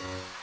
you